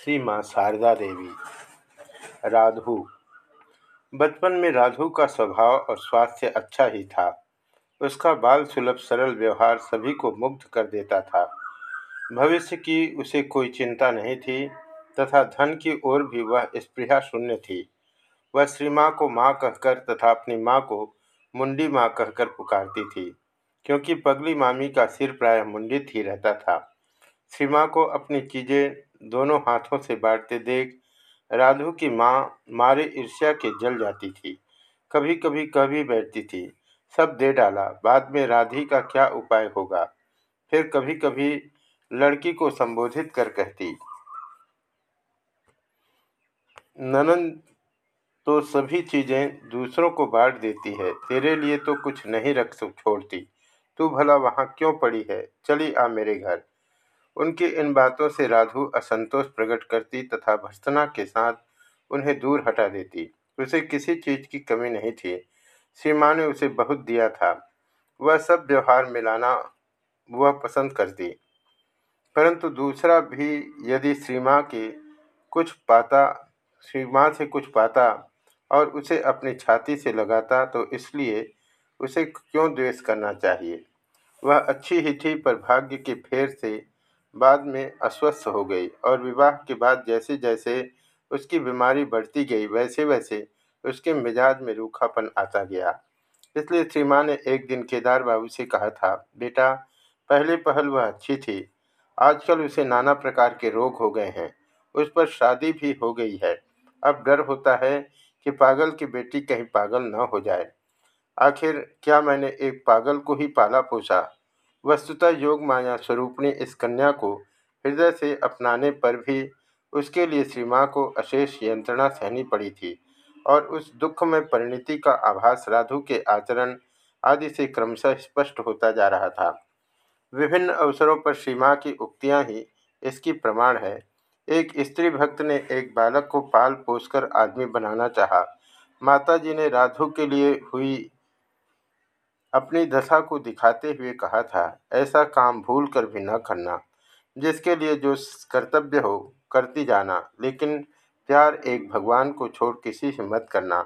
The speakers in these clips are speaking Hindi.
श्री माँ शारदा देवी। राधु। बचपन में राधु का स्वभाव और स्वास्थ्य अच्छा ही था। उसका बाल सुलभ, सरल व्यवहार सभी को मुग्ध कर देता था। भविष्य की उसे कोई चिंता नहीं थी तथा धन की ओर भी वह स्पृहा शून्य थी। वह श्री माँ को माँ कहकर तथा अपनी माँ को मुंडी माँ कहकर पुकारती थी, क्योंकि पगली मामी का सिर प्रायः मुंडित ही रहता था। श्री माँ को अपनी चीज़ें दोनों हाथों से बांटते देख राधु की माँ मारे ईर्ष्या के जल जाती थी। कभी कभी कह भी बैठती थी, सब दे डाला, बाद में राधी का क्या उपाय होगा? फिर कभी कभी लड़की को संबोधित कर कहती ननन तो सभी चीज़ें दूसरों को बांट देती है, तेरे लिए तो कुछ नहीं रख छोड़ती। तू भला वहाँ क्यों पड़ी है? चली आ मेरे घर। उनकी इन बातों से राधु असंतोष प्रकट करती तथा भर्सना के साथ उन्हें दूर हटा देती। उसे किसी चीज़ की कमी नहीं थी। सीमा ने उसे बहुत दिया था। वह सब व्यवहार मिलाना वह पसंद करती। परंतु दूसरा भी यदि श्रीमा के कुछ पाता, श्रीमा से कुछ पाता और उसे अपनी छाती से लगाता तो इसलिए उसे क्यों द्वेष करना चाहिए? वह अच्छी ही थी पर भाग्य के फेर से बाद में अस्वस्थ हो गई और विवाह के बाद जैसे जैसे उसकी बीमारी बढ़ती गई वैसे वैसे उसके मिजाज में रूखापन आता गया। इसलिए श्री ने एक दिन केदार बाबू से कहा था, बेटा, पहले पहल वह अच्छी थी। आजकल उसे नाना प्रकार के रोग हो गए हैं। उस पर शादी भी हो गई है। अब डर होता है कि पागल की बेटी कहीं पागल न हो जाए। आखिर क्या मैंने एक पागल को ही पाला पोसा? वस्तुतः योग माया स्वरूपणी इस कन्या को हृदय से अपनाने पर भी उसके लिए श्री माँ को अशेष यंत्रणा सहनी पड़ी थी और उस दुख में परिणति का आभास राधु के आचरण आदि से क्रमशः स्पष्ट होता जा रहा था। विभिन्न अवसरों पर श्री माँ की उक्तियाँ ही इसकी प्रमाण है। एक स्त्री भक्त ने एक बालक को पाल पोसकर आदमी बनाना चाहा। माता जी ने राधु के लिए हुई अपनी दशा को दिखाते हुए कहा था, ऐसा काम भूल कर भी न करना, जिसके लिए जो कर्तव्य हो, करती जाना। लेकिन प्यार एक भगवान को छोड़ किसी से मत करना।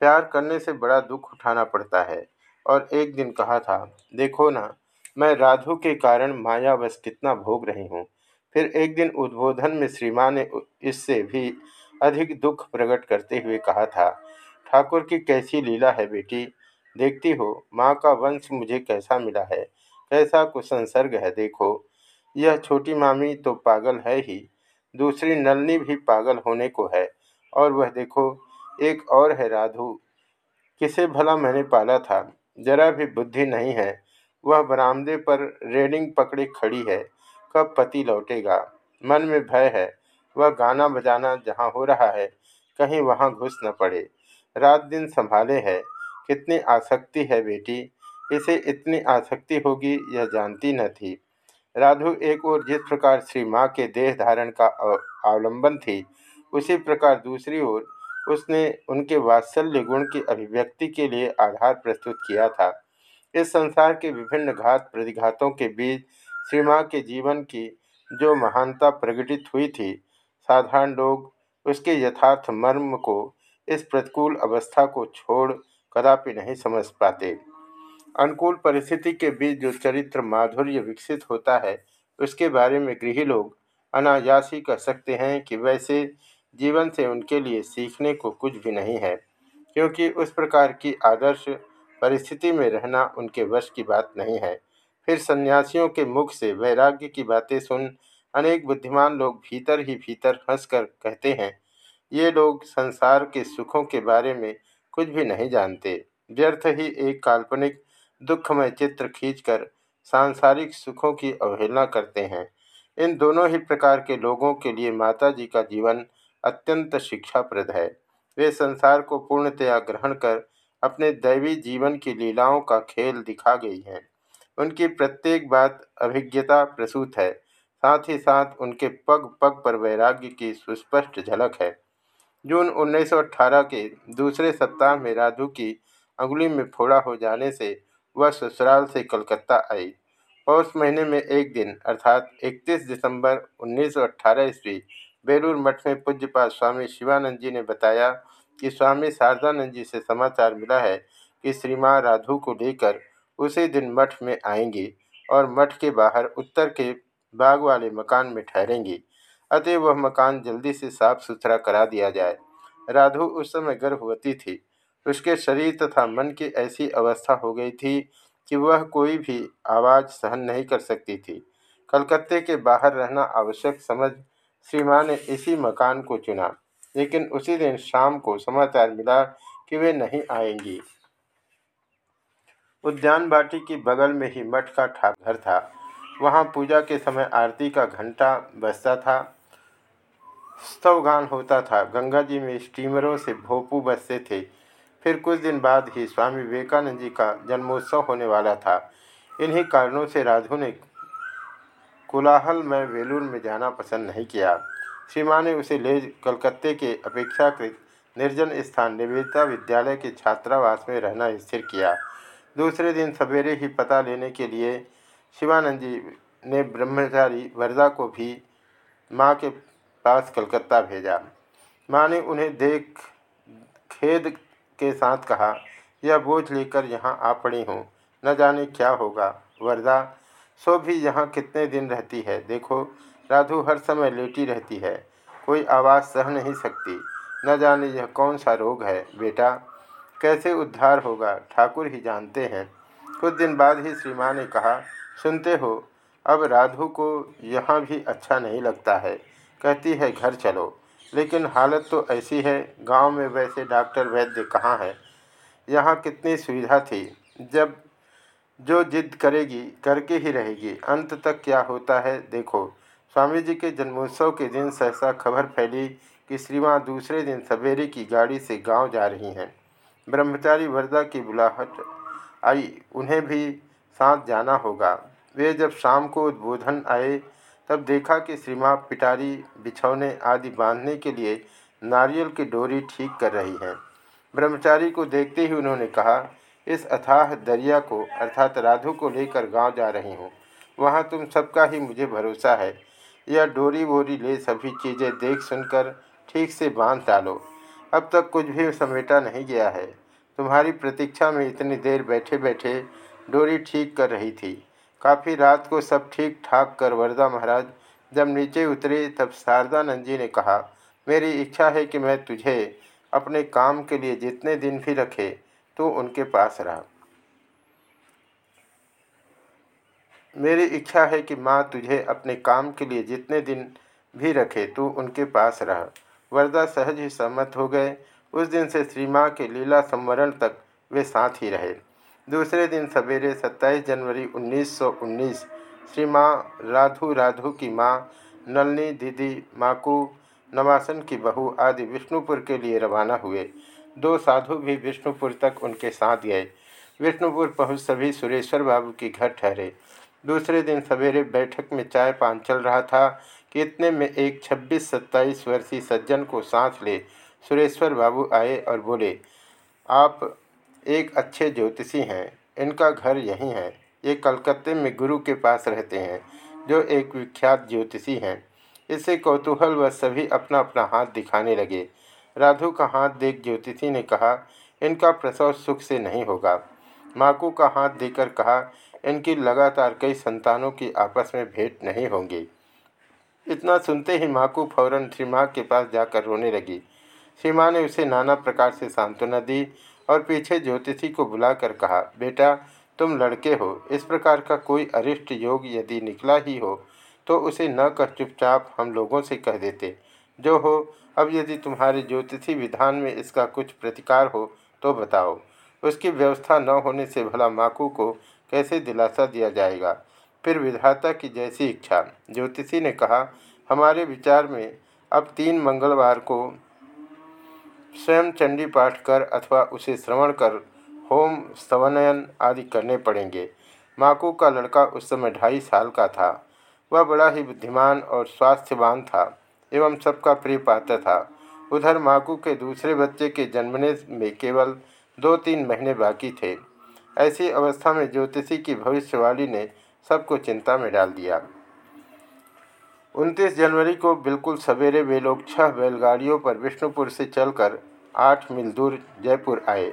प्यार करने से बड़ा दुख उठाना पड़ता है। और एक दिन कहा था, देखो ना, मैं राधु के कारण माया बस कितना भोग रही हूँ। फिर एक दिन उद्बोधन में श्री ने इससे भी अधिक दुख प्रकट करते हुए कहा था, ठाकुर की कैसी लीला है बेटी? देखती हो, माँ का वंश मुझे कैसा मिला है? कैसा कुसंसर्ग है, देखो। यह छोटी मामी तो पागल है ही, दूसरी नलनी भी पागल होने को है। और वह देखो, एक और है राधु, किसे भला मैंने पाला था, जरा भी बुद्धि नहीं है। वह बरामदे पर रेलिंग पकड़े खड़ी है, कब पति लौटेगा? मन में भय है, वह गाना बजाना जहाँ हो रहा है, कहीं वहाँ घुस न पड़े। रात दिन संभाले है कितनी आसक्ति है बेटी? इसे इतनी आसक्ति होगी, यह जानती न थी। राधु एक और जिस प्रकार श्री माँ के देह धारण का अवलंबन थी, उसी प्रकार दूसरी ओर उसने उनके वात्सल्य गुण की अभिव्यक्ति के लिए आधार प्रस्तुत किया था। इस संसार के विभिन्न घात प्रतिघातों के बीच श्री माँ के जीवन की जो महानता प्रकटित हुई थी, साधारण लोग उसके यथार्थ मर्म को इस प्रतिकूल अवस्था को छोड़ कदापि नहीं समझ पाते। अनुकूल परिस्थिति के बीच जो चरित्र माधुर्य विकसित होता है, उसके बारे में गृह लोग अनायासी कह सकते हैं कि वैसे जीवन से उनके लिए सीखने को कुछ भी नहीं है, क्योंकि उस प्रकार की आदर्श परिस्थिति में रहना उनके वश की बात नहीं है। फिर सन्यासियों के मुख से वैराग्य की बातें सुन अनेक बुद्धिमान लोग भीतर ही भीतर हंसकर कहते हैं, ये लोग संसार के सुखों के बारे में कुछ भी नहीं जानते। व्यर्थ ही एक काल्पनिक, दुखमय चित्र खींचकर सांसारिक सुखों की अवहेलना करते हैं। इन दोनों ही प्रकार के लोगों के लिए माता जी का जीवन अत्यंत शिक्षाप्रद है। वे संसार को पूर्णतया ग्रहण कर अपने दैवी जीवन की लीलाओं का खेल दिखा गई हैं। उनकी प्रत्येक बात अभिज्ञता प्रसूत है। साथ ही साथ उनके पग पग पर वैराग्य की सुस्पष्ट झलक है। जून 1918 के दूसरे सप्ताह में राधु की अंगुली में फोड़ा हो जाने से वह ससुराल से कलकत्ता आई। पौष महीने में एक दिन, अर्थात 31 दिसंबर 1918 ईस्वी, बेलूर मठ में पूज्यपात स्वामी शिवानंद जी ने बताया कि स्वामी शारदानंद जी से समाचार मिला है कि श्री माँ राधु को लेकर उसी दिन मठ में आएँगी और मठ के बाहर उत्तर के बाग वाले मकान में ठहरेंगी। अतः वह मकान जल्दी से साफ़ सुथरा करा दिया जाए। राधु उस समय गर्भवती थी। उसके शरीर तथा मन की ऐसी अवस्था हो गई थी कि वह कोई भी आवाज़ सहन नहीं कर सकती थी। कलकत्ते के बाहर रहना आवश्यक समझ श्री ने इसी मकान को चुना। लेकिन उसी दिन शाम को समाचार मिला कि वे नहीं आएँगी। उद्यान बाटी की बगल में ही मठ का ठाक घर था। वहाँ पूजा के समय आरती का घंटा बजता था। स्तवगान होता था। गंगा जी में स्टीमरों से भोपू बसते थे। फिर कुछ दिन बाद ही स्वामी विवेकानंद जी का जन्मोत्सव होने वाला था। इन्हीं कारणों से राधु ने कोलाहल में वेलूर में जाना पसंद नहीं किया। सीमा ने उसे ले कलकत्ते के अपेक्षाकृत निर्जन स्थान निवेदिता विद्यालय के छात्रावास में रहना स्थिर किया। दूसरे दिन सवेरे ही पता लेने के लिए शिवानंद जी ने ब्रह्मचारी वरदा को भी माँ के पास कलकत्ता भेजा। माँ ने उन्हें देख, खेद के साथ कहा, यह बोझ लेकर यहाँ आ पड़ी हूँ। न जाने क्या होगा। वरदा, सो भी यहाँ कितने दिन रहती है? देखो, राधु हर समय लेटी रहती है। कोई आवाज़ सह नहीं सकती। न जाने यह कौन सा रोग है। बेटा, कैसे उद्धार होगा? ठाकुर ही जानते हैं। कुछ दिन बाद ही श्री माँ ने कहा, सुनते हो, अब राधु को यहाँ भी अच्छा नहीं लगता है। कहती है, घर चलो। लेकिन हालत तो ऐसी है, गाँव में वैसे डॉक्टर वैद्य कहाँ है? यहाँ कितनी सुविधा थी? जब जो जिद करेगी, करके ही रहेगी। अंत तक क्या होता है, देखो। स्वामी जी के जन्मोत्सव के दिन सहसा खबर फैली कि श्रीमा दूसरे दिन सवेरे की गाड़ी से गाँव जा रही हैं। ब्रह्मचारी वरदा की बुलाहट आई, उन्हें भी साथ जाना होगा। वे जब शाम को उद्बोधन आए तब देखा कि श्रीमा पिटारी, बिछौने आदि बांधने के लिए नारियल की डोरी ठीक कर रही हैं। ब्रह्मचारी को देखते ही उन्होंने कहा, इस अथाह दरिया को, अर्थात राधु को लेकर गाँव जा रही हूँ। वहाँ तुम सबका ही मुझे भरोसा है। यह डोरी वोरी ले सभी चीज़ें देख सुनकर ठीक से बाँध डालो। अब तक कुछ भी समेटा नहीं गया है। तुम्हारी प्रतीक्षा में इतनी देर बैठे बैठे डोरी ठीक कर रही थी। काफ़ी रात को सब ठीक ठाक कर वरदा महाराज, जब नीचे उतरे तब शारदानंद जी ने कहा, मेरी इच्छा है कि मैं तुझे अपने काम के लिए जितने दिन भी रखे तो उनके पास रहा। मेरी इच्छा है कि माँ तुझे अपने काम के लिए जितने दिन भी रखे तो उनके पास रह। वरदा सहज ही सहमत हो गए। उस दिन से श्री माँ के लीला संवरण तक वे साथ ही रहे। दूसरे दिन सवेरे 27 जनवरी 1919 श्री माँ राधु राधु की माँ, नलनी दीदी, माकू, नवासन की बहू आदि विष्णुपुर के लिए रवाना हुए। दो साधु भी विष्णुपुर तक उनके साथ गए। विष्णुपुर पहुँच सभी सुरेश्वर बाबू के घर ठहरे। दूसरे दिन सवेरे बैठक में चाय पान चल रहा था। कि इतने में एक 26-27 वर्षीय सज्जन को सांस ले सुरेश्वर बाबू आए और बोले, आप एक अच्छे ज्योतिषी हैं। इनका घर यहीं है। ये कलकत्ते में गुरु के पास रहते हैं, जो एक विख्यात ज्योतिषी हैं। इससे कौतूहल व सभी अपना अपना हाथ दिखाने लगे। राधु का हाथ देख ज्योतिषी ने कहा, इनका प्रसव सुख से नहीं होगा। माकू का हाथ देकर कहा, इनकी लगातार कई संतानों की आपस में भेंट नहीं होंगी। इतना सुनते ही माकू फ़ौरन श्री माँ के पास जाकर रोने लगी। श्री माँ ने उसे नाना प्रकार से सांत्वना दी और पीछे ज्योतिषी को बुलाकर कहा, बेटा, तुम लड़के हो। इस प्रकार का कोई अरिष्ट योग यदि निकला ही हो तो उसे न कह चुपचाप हम लोगों से कह देते। जो हो, अब यदि तुम्हारे ज्योतिषी विधान में इसका कुछ प्रतिकार हो तो बताओ। उसकी व्यवस्था न होने से भला माकू को कैसे दिलासा दिया जाएगा? फिर विधाता की जैसी इच्छा। ज्योतिषी ने कहा, हमारे विचार में अब तीन मंगलवार को स्वयं चंडी पाठ कर अथवा उसे श्रवण कर, होम स्तवनयन आदि करने पड़ेंगे। माकू का लड़का उस समय ढाई साल का था। वह बड़ा ही बुद्धिमान और स्वास्थ्यवान था एवं सबका प्रिय पात्र था। उधर माकू के दूसरे बच्चे के जन्मने में केवल दो तीन महीने बाकी थे। ऐसी अवस्था में ज्योतिषी की भविष्यवाणी ने सबको चिंता में डाल दिया। उनतीस जनवरी को बिल्कुल सवेरे वे लोग छह बैलगाड़ियों पर विष्णुपुर से चलकर आठ मील दूर जयपुर आए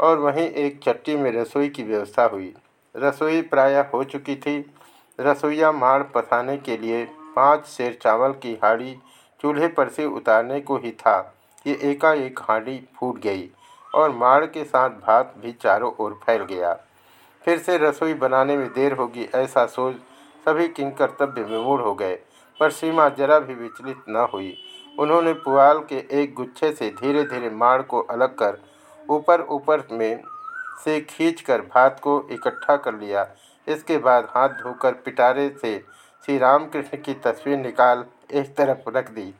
और वहीं एक चट्टी में रसोई की व्यवस्था हुई। रसोई प्रायः हो चुकी थी। रसोईया माड़ पसाने के लिए पाँच शेर चावल की हाड़ी चूल्हे पर से उतारने को ही था कि एकाएक हांडी फूट गई और माड़ के साथ भात भी चारों ओर फैल गया। फिर से रसोई बनाने में देर होगी ऐसा सोच सभी किंग कर्तव्य विमूढ़ हो गए। पर सीमा जरा भी विचलित न हुई। उन्होंने पुआल के एक गुच्छे से धीरे धीरे माड़ को अलग कर ऊपर ऊपर में से खींचकर भात को इकट्ठा कर लिया। इसके बाद हाथ धोकर पिटारे से श्री रामकृष्ण की तस्वीर निकाल एक तरफ़ रख दी।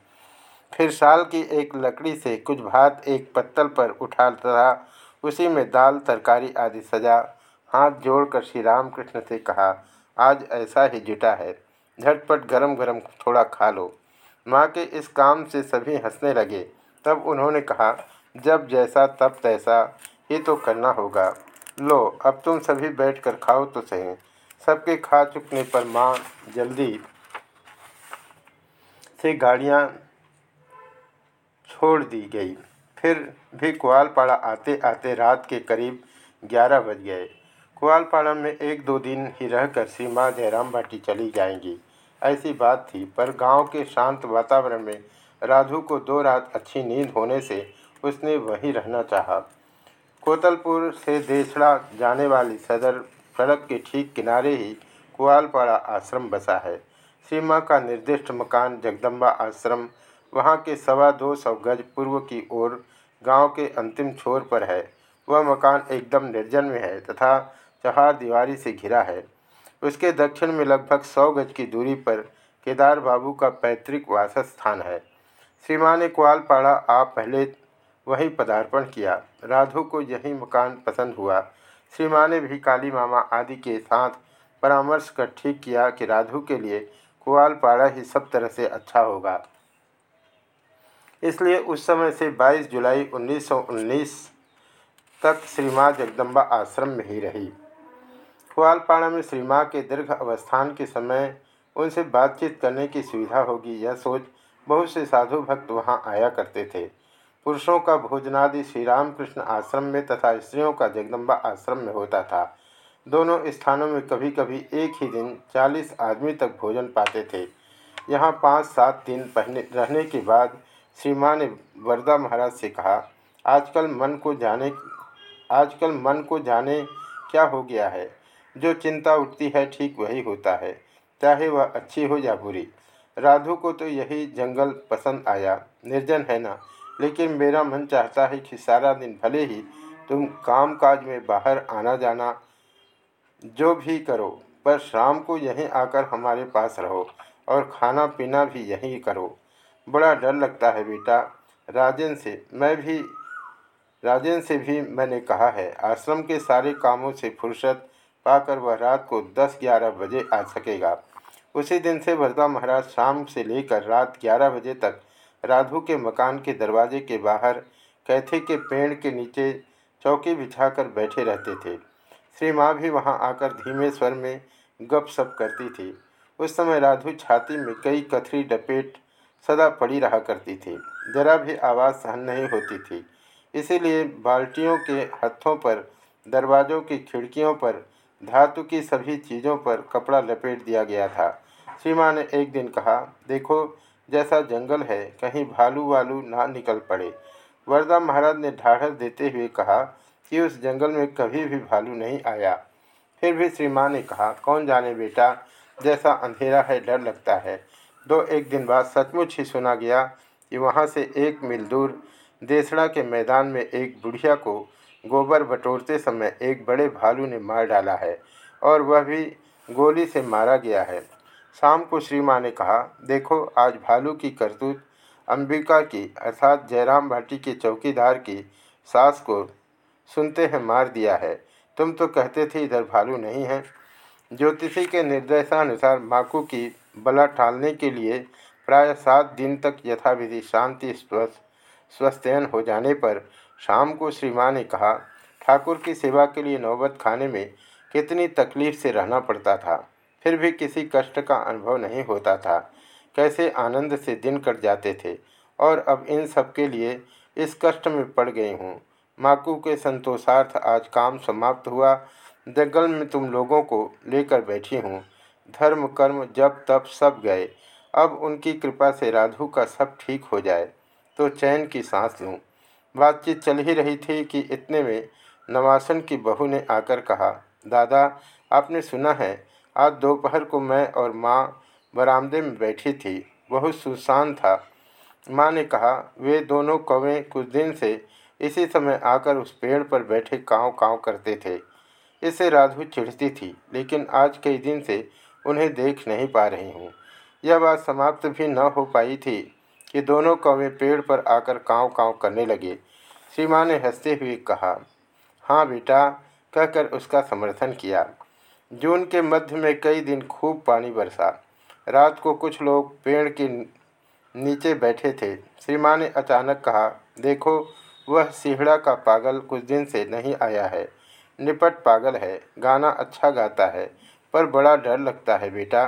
फिर साल की एक लकड़ी से कुछ भात एक पत्तल पर उठा तथा उसी में दाल, तरकारी आदि सजा हाथ जोड़कर श्री रामकृष्ण से कहा, आज ऐसा ही जुटा है। झटपट गरम गरम थोड़ा खा लो। माँ के इस काम से सभी हंसने लगे। तब उन्होंने कहा, जब जैसा, तब तैसा। ही तो करना होगा। लो, अब तुम सभी बैठकर खाओ तो सही। सबके खा चुकने पर माँ जल्दी से गाड़ियाँ छोड़ दी गई। फिर भी कुआलपाड़ा आते आते रात के करीब ग्यारह बज गए। कुआलपाड़ा में एक दो दिन ही रहकर सीमा जयराम भाटी चली जाएँगी। ऐसी बात थी, पर गाँव के शांत वातावरण में राधु को दो रात अच्छी नींद होने से उसने वहीं रहना चाहा। कोतलपुर से देसड़ा जाने वाली सदर सड़क के ठीक किनारे ही कुआलपाड़ा आश्रम बसा है। सीमा का निर्दिष्ट मकान जगदम्बा आश्रम, वहाँ के सवा दो सौ गज पूर्व की ओर गाँव के अंतिम छोर पर है। वह मकान एकदम निर्जन में है तथा चहार दीवारी से घिरा है। उसके दक्षिण में लगभग सौ गज की दूरी पर केदार बाबू का पैतृक वास स्थान है। श्रीमान ने पाड़ा, आप पहले वहीं पदार्पण किया। राधु को यही मकान पसंद हुआ। श्रीमान ने भी काली मामा आदि के साथ परामर्श कर ठीक किया कि राधु के लिए कुआलपाड़ा ही सब तरह से अच्छा होगा। इसलिए उस समय से 22 जुलाई 1919 तक श्री माँ जगदम्बा आश्रम में ही रही। ग्वालपाड़ा में श्री माँ के दीर्घ अवस्थान के समय उनसे बातचीत करने की सुविधा होगी, यह सोच बहुत से साधु भक्त वहाँ आया करते थे। पुरुषों का भोजनादि श्री रामकृष्ण आश्रम में तथा स्त्रियों का जगदम्बा आश्रम में होता था। दोनों स्थानों में कभी कभी एक ही दिन चालीस आदमी तक भोजन पाते थे। यहाँ पाँच सात दिन पहने रहने के बाद श्री माँ ने वरदा महाराज से कहा, आजकल मन को जाने, आजकल मन को जाने क्या हो गया है? जो चिंता उठती है, ठीक वही होता है। चाहे वह अच्छी हो या बुरी। राधु को तो यही जंगल पसंद आया। निर्जन है ना? लेकिन मेरा मन चाहता है कि सारा दिन भले ही तुम काम काज में बाहर आना जाना जो भी करो, पर शाम को यहीं आकर हमारे पास रहो और खाना पीना भी यहीं करो। बड़ा डर लगता है बेटा। राजन से मैं भी, राजन से भी मैंने कहा है, आश्रम के सारे कामों से फुर्सत पाकर वह रात को दस ग्यारह बजे आ सकेगा। उसी दिन से वरदा महाराज शाम से लेकर रात ग्यारह बजे तक राधु के मकान के दरवाजे के बाहर कैथे के पेड़ के नीचे चौकी बिछाकर बैठे रहते थे। श्री माँ भी वहाँ आकर धीमे स्वर में गप सप करती थी। उस समय राधु छाती में कई कथरी डपेट सदा पड़ी रहा करती थी। जरा भी आवाज़ सहन नहीं होती थी। इसीलिए बाल्टियों के हथों पर, दरवाज़ों की खिड़कियों पर धातु की सभी चीज़ों पर कपड़ा लपेट दिया गया था। सीमा ने एक दिन कहा, देखो, जैसा जंगल है, कहीं भालू वालू ना निकल पड़े। वरदा महाराज ने ढाढ़स देते हुए कहा कि उस जंगल में कभी भी भालू नहीं आया। फिर भी श्री ने कहा, कौन जाने बेटा, जैसा अंधेरा है, डर लगता है। दो एक दिन बाद सचमुच ही सुना गया कि वहाँ से एक मील दूर, देसड़ा के मैदान में एक बुढ़िया को गोबर बटोरते समय एक बड़े भालू ने मार डाला है और वह भी गोली से मारा गया है। शाम को श्री ने कहा, देखो, आज भालू की करतूत अंबिका की, अर्थात जयराम भाटी के चौकीदार की सास को सुनते हैं मार दिया है। तुम तो कहते थे इधर भालू नहीं है। ज्योतिषी के निर्देशानुसार माकू की बला टालने के लिए प्राय सात दिन तक यथाविधि शांति, स्वस्थ, स्वस्थयन हो जाने पर शाम को श्री माँ ने कहा, ठाकुर की सेवा के लिए नौबत खाने में कितनी तकलीफ़ से रहना पड़ता था। फिर भी किसी कष्ट का अनुभव नहीं होता था। कैसे आनंद से दिन कट जाते थे। और अब इन सब के लिए इस कष्ट में पड़ गई हूँ। माकू के संतोषार्थ आज काम समाप्त हुआ। जंगल में तुम लोगों को लेकर बैठी हूँ। धर्म, कर्म जब तब सब गए। अब उनकी कृपा से राधु का सब ठीक हो जाए। तो चैन की सांस लूँ। बातचीत चल ही रही थी कि इतने में नवासन की बहू ने आकर कहा, दादा, आपने सुना है, आज दोपहर को मैं और माँ बरामदे में बैठी थी। बहुत सुसान था। माँ ने कहा, वे दोनों कौवें कुछ दिन से इसी समय आकर उस पेड़ पर बैठे काँव काँव करते थे। इससे राधु चिढ़ती थी, लेकिन आज कई दिन से उन्हें देख नहीं पा रही हूँ। यह बात समाप्त भी न हो पाई थी। कि दोनों कौवें पेड़ पर आकर काँव काँव करने लगे। श्री माँ ने हँसते हुए कहा हाँ बेटा, कहकर उसका समर्थन किया। जून के मध्य में कई दिन खूब पानी बरसा। रात को कुछ लोग पेड़ के नीचे बैठे थे। श्री माँ ने अचानक कहा, देखो, वह सिहड़ा का पागल कुछ दिन से नहीं आया है। निपट पागल है, गाना अच्छा गाता है, पर बड़ा डर लगता है बेटा।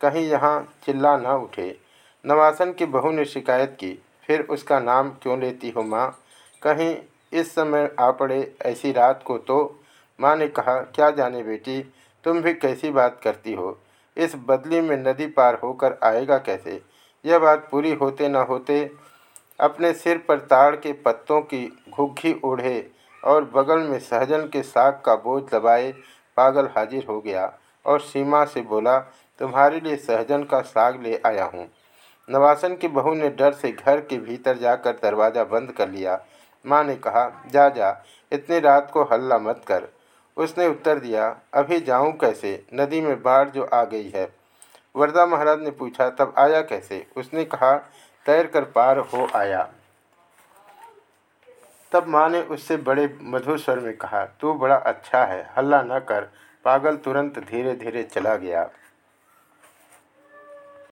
कहीं यहाँ चिल्ला ना उठे। नवासन की बहू ने शिकायत की, फिर उसका नाम क्यों लेती हो माँ? कहीं इस समय आ पड़े ऐसी रात को तो? माँ ने कहा, क्या जाने बेटी, तुम भी कैसी बात करती हो? इस बदली में नदी पार होकर आएगा कैसे? यह बात पूरी होते न होते अपने सिर पर ताड़ के पत्तों की घुग्घी ओढ़े और बगल में सहजन के साग का बोझ दबाए पागल हाजिर हो गया और सीमा से बोला, तुम्हारे लिए सहजन का साग ले आया हूँ। नवासन की बहू ने डर से घर के भीतर जाकर दरवाज़ा बंद कर लिया। माँ ने कहा, जा जा, इतनी रात को हल्ला मत कर। उसने उत्तर दिया, अभी जाऊँ कैसे? नदी में बाढ़ जो आ गई है। वरदा महाराज ने पूछा, तब आया कैसे? उसने कहा, तैर कर पार हो आया। तब माँ ने उससे बड़े मधुर स्वर में कहा, तू बड़ा अच्छा है, हल्ला न कर। पागल तुरंत धीरे धीरे चला गया।